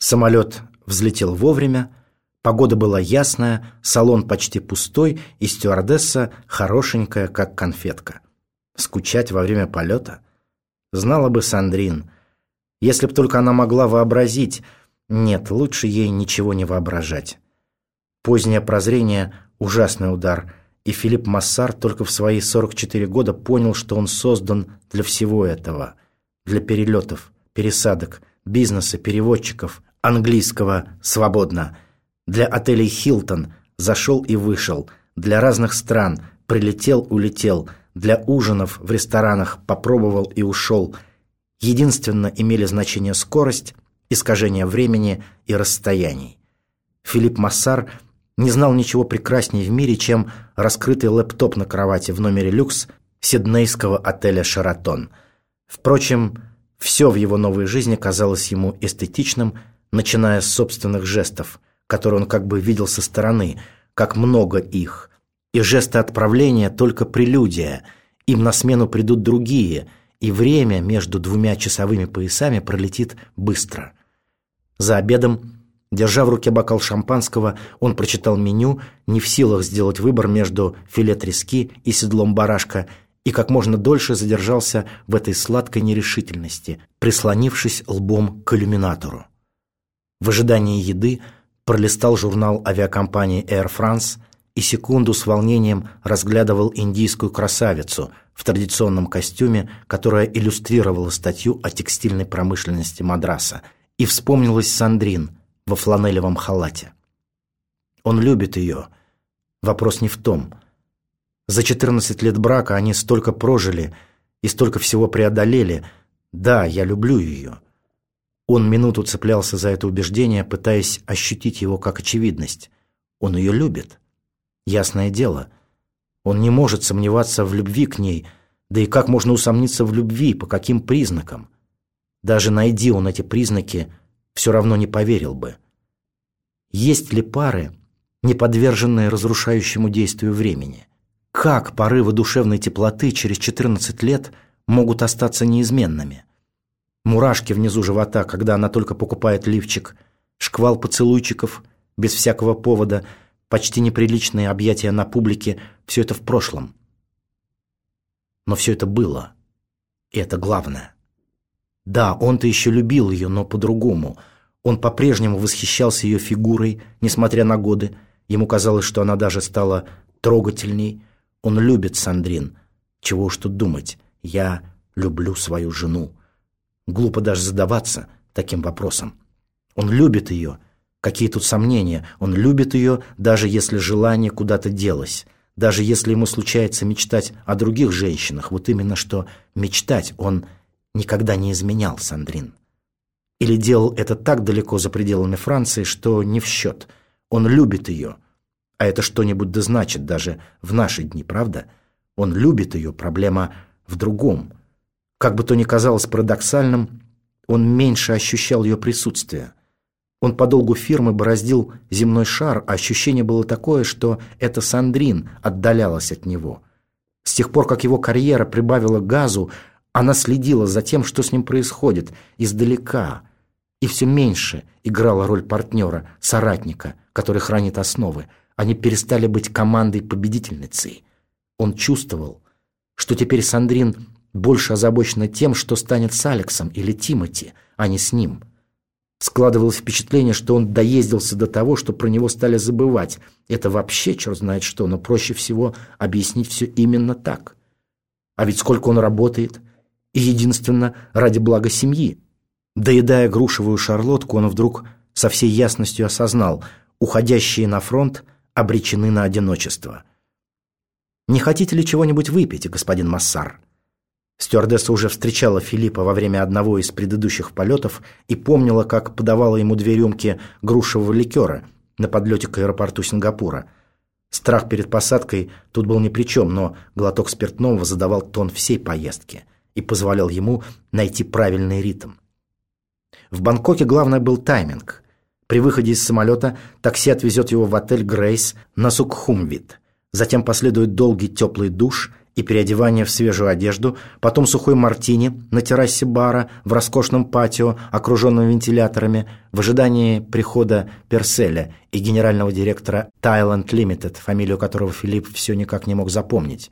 Самолет взлетел вовремя, погода была ясная, салон почти пустой и стюардесса хорошенькая, как конфетка. Скучать во время полета? Знала бы Сандрин. Если б только она могла вообразить. Нет, лучше ей ничего не воображать. Позднее прозрение – ужасный удар, и Филипп Массар только в свои 44 года понял, что он создан для всего этого. Для перелетов, пересадок, бизнеса, переводчиков, английского «свободно», для отелей «Хилтон» зашел и вышел, для разных стран прилетел-улетел, для ужинов в ресторанах попробовал и ушел. Единственно имели значение скорость, искажение времени и расстояний. Филипп Массар не знал ничего прекраснее в мире, чем раскрытый лэптоп на кровати в номере люкс сиднейского отеля «Шаратон». Впрочем, все в его новой жизни казалось ему эстетичным, начиная с собственных жестов, которые он как бы видел со стороны, как много их. И жесты отправления только прелюдия, им на смену придут другие, и время между двумя часовыми поясами пролетит быстро. За обедом, держа в руке бокал шампанского, он прочитал меню, не в силах сделать выбор между филе трески и седлом барашка – и как можно дольше задержался в этой сладкой нерешительности, прислонившись лбом к иллюминатору. В ожидании еды пролистал журнал авиакомпании Air France и секунду с волнением разглядывал индийскую красавицу в традиционном костюме, которая иллюстрировала статью о текстильной промышленности Мадраса, и вспомнилась Сандрин во фланелевом халате. Он любит ее. Вопрос не в том – за 14 лет брака они столько прожили и столько всего преодолели. Да, я люблю ее. Он минуту цеплялся за это убеждение, пытаясь ощутить его как очевидность. Он ее любит. Ясное дело. Он не может сомневаться в любви к ней, да и как можно усомниться в любви, по каким признакам? Даже найди он эти признаки, все равно не поверил бы. Есть ли пары, не подверженные разрушающему действию времени? Как порывы душевной теплоты через 14 лет могут остаться неизменными? Мурашки внизу живота, когда она только покупает лифчик, шквал поцелуйчиков без всякого повода, почти неприличные объятия на публике – все это в прошлом. Но все это было. И это главное. Да, он-то еще любил ее, но по-другому. Он по-прежнему восхищался ее фигурой, несмотря на годы. Ему казалось, что она даже стала трогательней – он любит Сандрин. Чего уж тут думать. Я люблю свою жену. Глупо даже задаваться таким вопросом. Он любит ее. Какие тут сомнения? Он любит ее, даже если желание куда-то делось. Даже если ему случается мечтать о других женщинах. Вот именно что мечтать он никогда не изменял Сандрин. Или делал это так далеко за пределами Франции, что не в счет. Он любит ее. А это что-нибудь да значит даже в наши дни, правда? Он любит ее, проблема в другом. Как бы то ни казалось парадоксальным, он меньше ощущал ее присутствие. Он по долгу фирмы бороздил земной шар, а ощущение было такое, что эта Сандрин отдалялась от него. С тех пор, как его карьера прибавила газу, она следила за тем, что с ним происходит, издалека, и все меньше играла роль партнера, соратника, который хранит основы – они перестали быть командой-победительницей. Он чувствовал, что теперь Сандрин больше озабочена тем, что станет с Алексом или Тимати, а не с ним. Складывалось впечатление, что он доездился до того, что про него стали забывать. Это вообще черт знает что, но проще всего объяснить все именно так. А ведь сколько он работает, и единственно ради блага семьи. Доедая грушевую шарлотку, он вдруг со всей ясностью осознал, уходящие на фронт – обречены на одиночество. «Не хотите ли чего-нибудь выпить, господин Массар?» Стюардесса уже встречала Филиппа во время одного из предыдущих полетов и помнила, как подавала ему две рюмки грушевого ликера на подлете к аэропорту Сингапура. Страх перед посадкой тут был ни при чем, но глоток спиртного задавал тон всей поездки и позволял ему найти правильный ритм. В Бангкоке главное был тайминг – при выходе из самолета такси отвезет его в отель «Грейс» на Сукхумвит. Затем последует долгий теплый душ и переодевание в свежую одежду, потом сухой мартини на террасе бара в роскошном патио, окруженном вентиляторами, в ожидании прихода Перселя и генерального директора Thailand Limited, фамилию которого Филипп все никак не мог запомнить.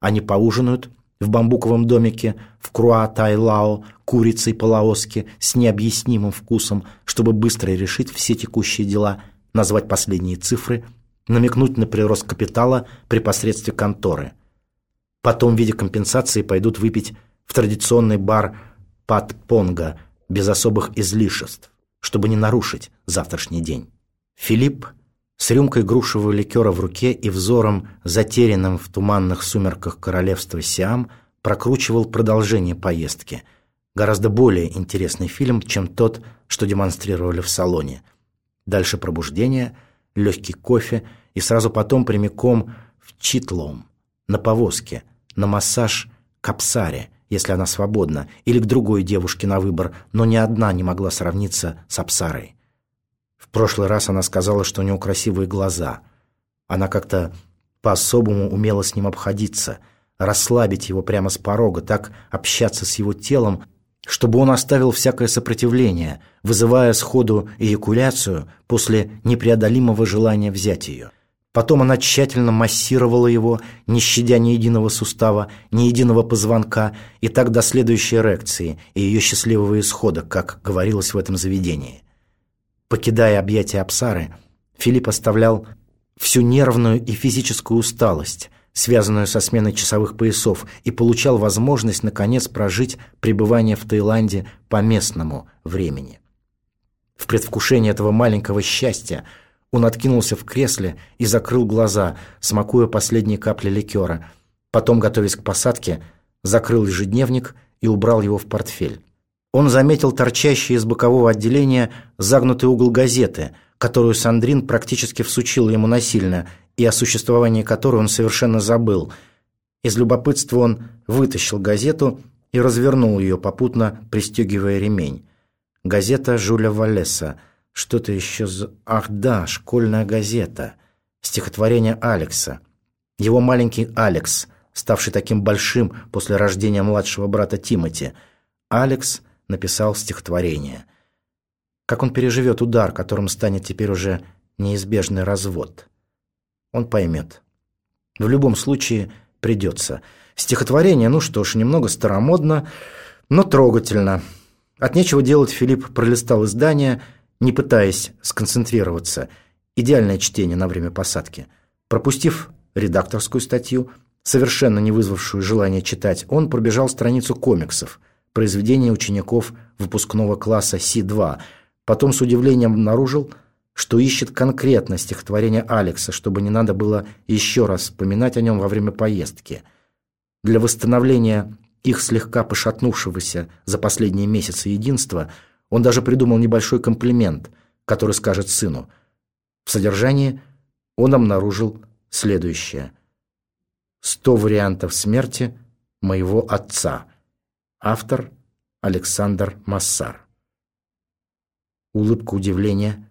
Они поужинают в бамбуковом домике в Круа-Тайлао курицей по с необъяснимым вкусом, чтобы быстро решить все текущие дела, назвать последние цифры, намекнуть на прирост капитала при посредстве конторы – Потом в виде компенсации пойдут выпить в традиционный бар «Пат Понга» без особых излишеств, чтобы не нарушить завтрашний день. Филипп с рюмкой грушевого ликера в руке и взором, затерянным в туманных сумерках королевства Сиам, прокручивал продолжение поездки. Гораздо более интересный фильм, чем тот, что демонстрировали в салоне. Дальше пробуждение, легкий кофе и сразу потом прямиком в Читлом, на повозке – на массаж к Апсаре, если она свободна, или к другой девушке на выбор, но ни одна не могла сравниться с Апсарой. В прошлый раз она сказала, что у него красивые глаза. Она как-то по-особому умела с ним обходиться, расслабить его прямо с порога, так общаться с его телом, чтобы он оставил всякое сопротивление, вызывая сходу эякуляцию после непреодолимого желания взять ее – Потом она тщательно массировала его, не щадя ни единого сустава, ни единого позвонка, и так до следующей эрекции и ее счастливого исхода, как говорилось в этом заведении. Покидая объятия Апсары, Филипп оставлял всю нервную и физическую усталость, связанную со сменой часовых поясов, и получал возможность, наконец, прожить пребывание в Таиланде по местному времени. В предвкушении этого маленького счастья – он откинулся в кресле и закрыл глаза, смакуя последние капли ликера. Потом, готовясь к посадке, закрыл ежедневник и убрал его в портфель. Он заметил торчащий из бокового отделения загнутый угол газеты, которую Сандрин практически всучила ему насильно, и о существовании которой он совершенно забыл. Из любопытства он вытащил газету и развернул ее, попутно пристегивая ремень. Газета Жуля Валеса – что-то еще за... Ах да, школьная газета. Стихотворение Алекса. Его маленький Алекс, ставший таким большим после рождения младшего брата Тимати. Алекс написал стихотворение. Как он переживет удар, которым станет теперь уже неизбежный развод? Он поймет. В любом случае придется. Стихотворение, ну что ж, немного старомодно, но трогательно. От нечего делать Филипп пролистал издание – не пытаясь сконцентрироваться. Идеальное чтение на время посадки. Пропустив редакторскую статью, совершенно не вызвавшую желания читать, он пробежал страницу комиксов, произведения учеников выпускного класса Си-2. Потом с удивлением обнаружил, что ищет конкретно стихотворение Алекса, чтобы не надо было еще раз вспоминать о нем во время поездки. Для восстановления их слегка пошатнувшегося за последние месяцы единства – он даже придумал небольшой комплимент, который скажет сыну. В содержании он обнаружил следующее. «Сто вариантов смерти моего отца». Автор Александр Массар. Улыбка удивления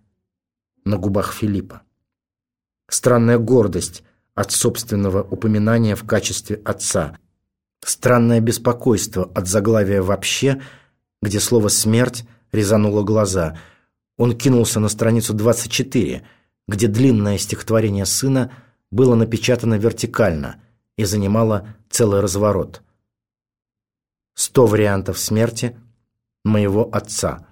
на губах Филиппа. Странная гордость от собственного упоминания в качестве отца. Странное беспокойство от заглавия «вообще», где слово «смерть» резануло глаза. Он кинулся на страницу 24, где длинное стихотворение сына было напечатано вертикально и занимало целый разворот. «Сто вариантов смерти моего отца».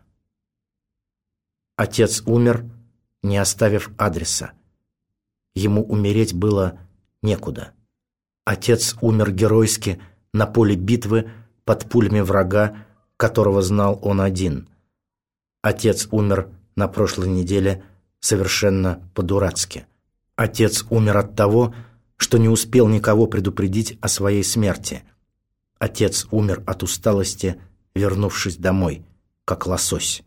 Отец умер, не оставив адреса. Ему умереть было некуда. Отец умер геройски на поле битвы под пулями врага, которого знал он один – Отец умер на прошлой неделе совершенно по-дурацки. Отец умер от того, что не успел никого предупредить о своей смерти. Отец умер от усталости, вернувшись домой, как лосось.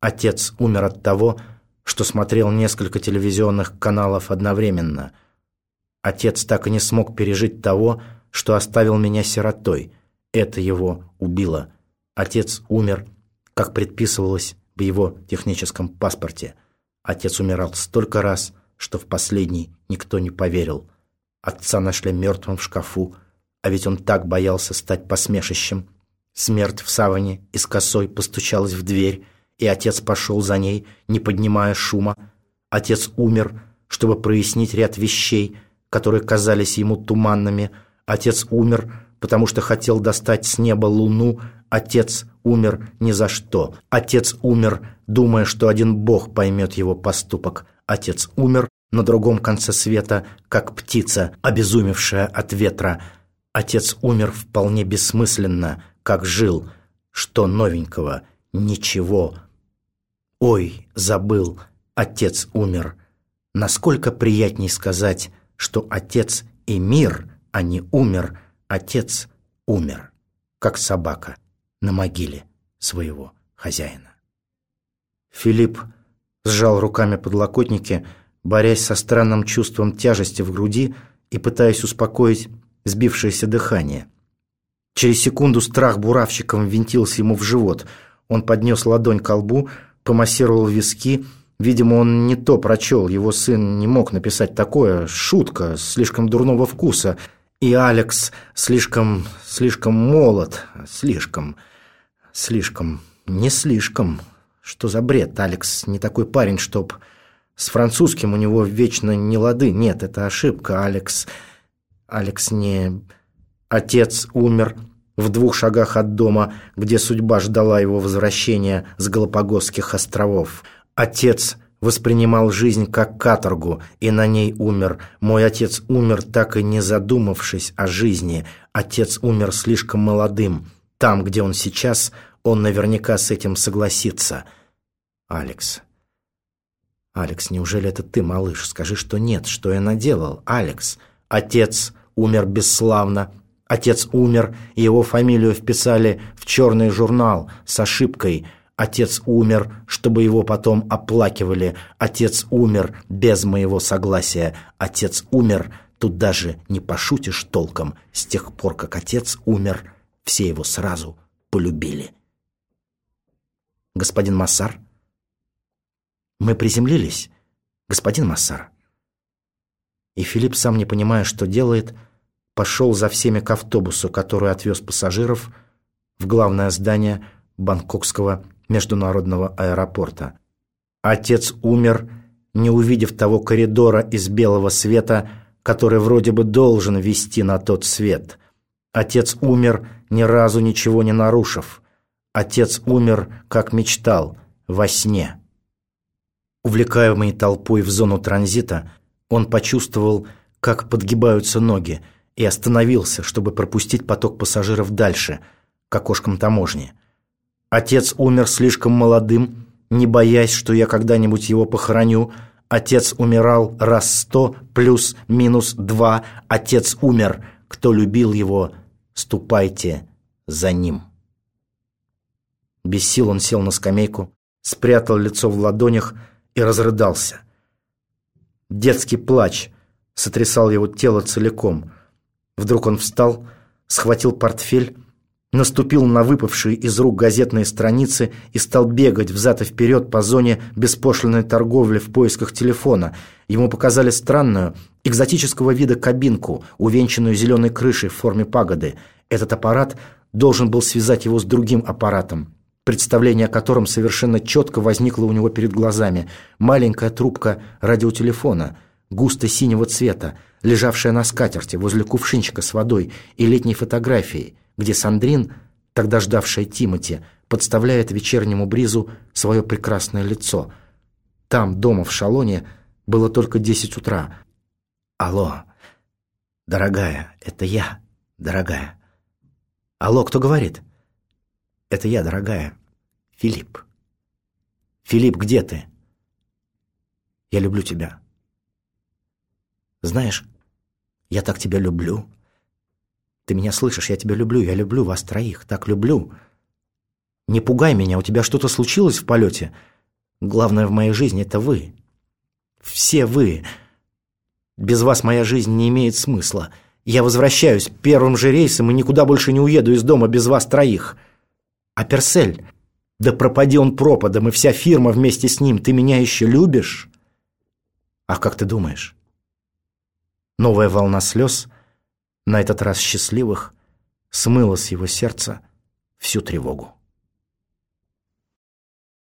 Отец умер от того, что смотрел несколько телевизионных каналов одновременно. Отец так и не смог пережить того, что оставил меня сиротой. Это его убило. Отец умер как предписывалось в его техническом паспорте. Отец умирал столько раз, что в последний никто не поверил. Отца нашли мертвым в шкафу А ведь он так боялся стать посмешищем. Смерть в саване из косой постучалась в дверь, и отец пошел за ней, не поднимая шума. Отец умер, чтобы прояснить ряд вещей, которые казались ему туманными. Отец умер, потому что хотел достать с неба луну. Отец умер ни за что. Отец умер, думая, что один Бог поймет его поступок. Отец умер на другом конце света, как птица, обезумевшая от ветра. Отец умер вполне бессмысленно, как жил. Что новенького? Ничего. Ой, забыл, отец умер. Насколько приятней сказать, что отец и мир, а не умер, отец умер, как собака на могиле своего хозяина. Филипп сжал руками подлокотники, борясь со странным чувством тяжести в груди и пытаясь успокоить сбившееся дыхание. Через секунду страх буравчиком винтился ему в живот. Он поднес ладонь к лбу, помассировал виски. Видимо, он не то прочел. Его сын не мог написать такое. Шутка, слишком дурного вкуса. И Алекс слишком, слишком молод. Слишком, слишком, не слишком. Что за бред? Алекс не такой парень, чтоб... С французским у него вечно не лады. Нет, это ошибка. Алекс... Алекс не... Отец умер в двух шагах от дома, где судьба ждала его возвращения с Галапагосских островов. Отец воспринимал жизнь как каторгу и на ней умер. Мой отец умер, так и не задумавшись о жизни. Отец умер слишком молодым. Там, где он сейчас, он наверняка с этим согласится. Алекс. Алекс, неужели это ты, малыш? Скажи, что нет. Что я наделал? Алекс. Отец умер бесславно. Отец умер, его фамилию вписали в черный журнал с ошибкой. Отец умер, чтобы его потом оплакивали. Отец умер без моего согласия. Отец умер, тут даже не пошутишь толком. С тех пор, как отец умер, все его сразу полюбили. Господин Массар? Мы приземлились, господин Массар. И Филипп, сам не понимая, что делает, пошел за всеми к автобусу, который отвез пассажиров в главное здание Бангкокского международного аэропорта. Отец умер, не увидев того коридора из белого света, который вроде бы должен вести на тот свет. Отец умер, ни разу ничего не нарушив. Отец умер, как мечтал, во сне. Увлекаемый толпой в зону транзита, он почувствовал, как подгибаются ноги, и остановился, чтобы пропустить поток пассажиров дальше, к окошкам таможни. Отец умер слишком молодым, не боясь, что я когда-нибудь его похороню. Отец умирал раз сто плюс-минус два. Отец умер. Кто любил его, ступайте за ним. Без сил он сел на скамейку, спрятал лицо в ладонях и разрыдался. Детский плач сотрясал его тело целиком. Вдруг он встал, схватил портфель, наступил на выпавшие из рук газетные страницы и стал бегать взад и вперед по зоне беспошлиной торговли в поисках телефона. Ему показали странную, экзотического вида кабинку, увенчанную зеленой крышей в форме пагоды. Этот аппарат должен был связать его с другим аппаратом, представление о котором совершенно четко возникло у него перед глазами. Маленькая трубка радиотелефона, густо синего цвета, лежавшая на скатерти возле кувшинчика с водой и летней фотографией, где Сандрин, тогда ждавшая Тимати, подставляет вечернему бризу свое прекрасное лицо. Там, дома в Шалоне, было только десять утра. «Алло, дорогая, это я, дорогая». «Алло, кто говорит?» «Это я, дорогая, Филипп». «Филипп, где ты?» «Я люблю тебя». «Знаешь, я так тебя люблю. Ты меня слышишь? Я тебя люблю. Я люблю вас троих. Так люблю. Не пугай меня. У тебя что-то случилось в полете? Главное в моей жизни — это вы. Все вы. Без вас моя жизнь не имеет смысла. Я возвращаюсь первым же рейсом и никуда больше не уеду из дома без вас троих. А Персель? Да пропади он пропадом, и вся фирма вместе с ним. Ты меня еще любишь? А как ты думаешь? Новая волна слез на этот раз счастливых, смыло с его сердца всю тревогу.